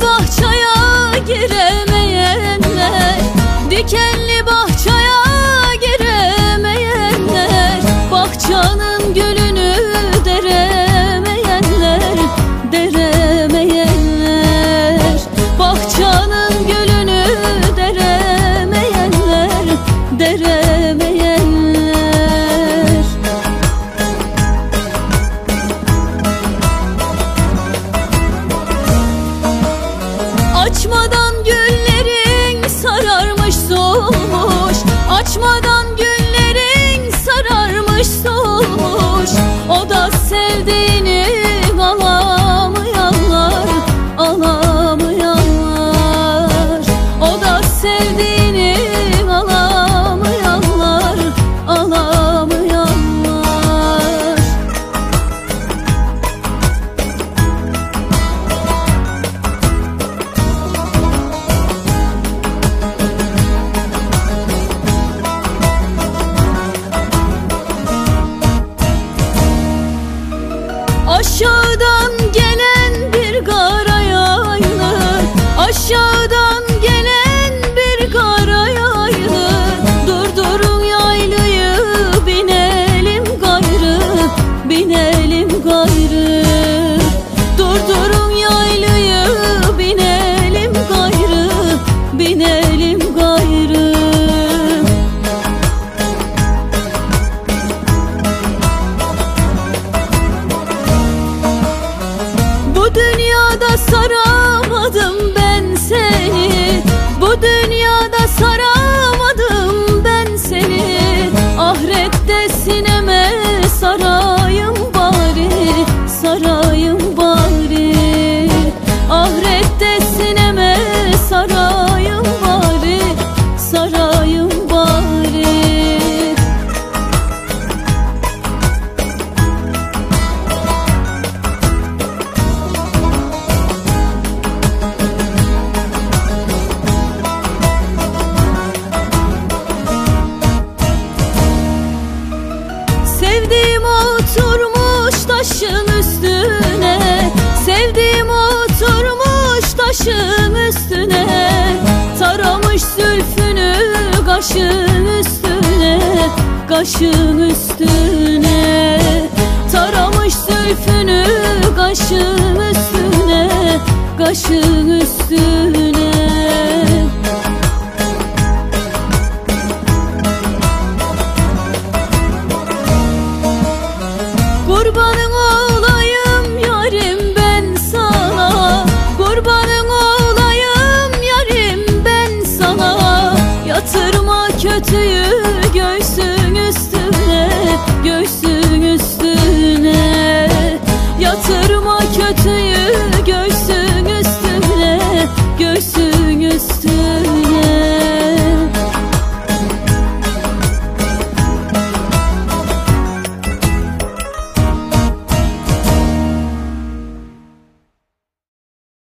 bahçaya giremeyenler. Dikenli bahçaya Açmadan Aşağıdan gelen bir kara yaylı Aşağıdan gelen bir kara yaylı Durdurun yaylıyı binelim gayrı Binelim gayrı. Durdurun know you. Taşın üstüne Taramış zülfünü kaşın üstüne Kaşın üstüne. Taramış zülfünü Kaşın üstüne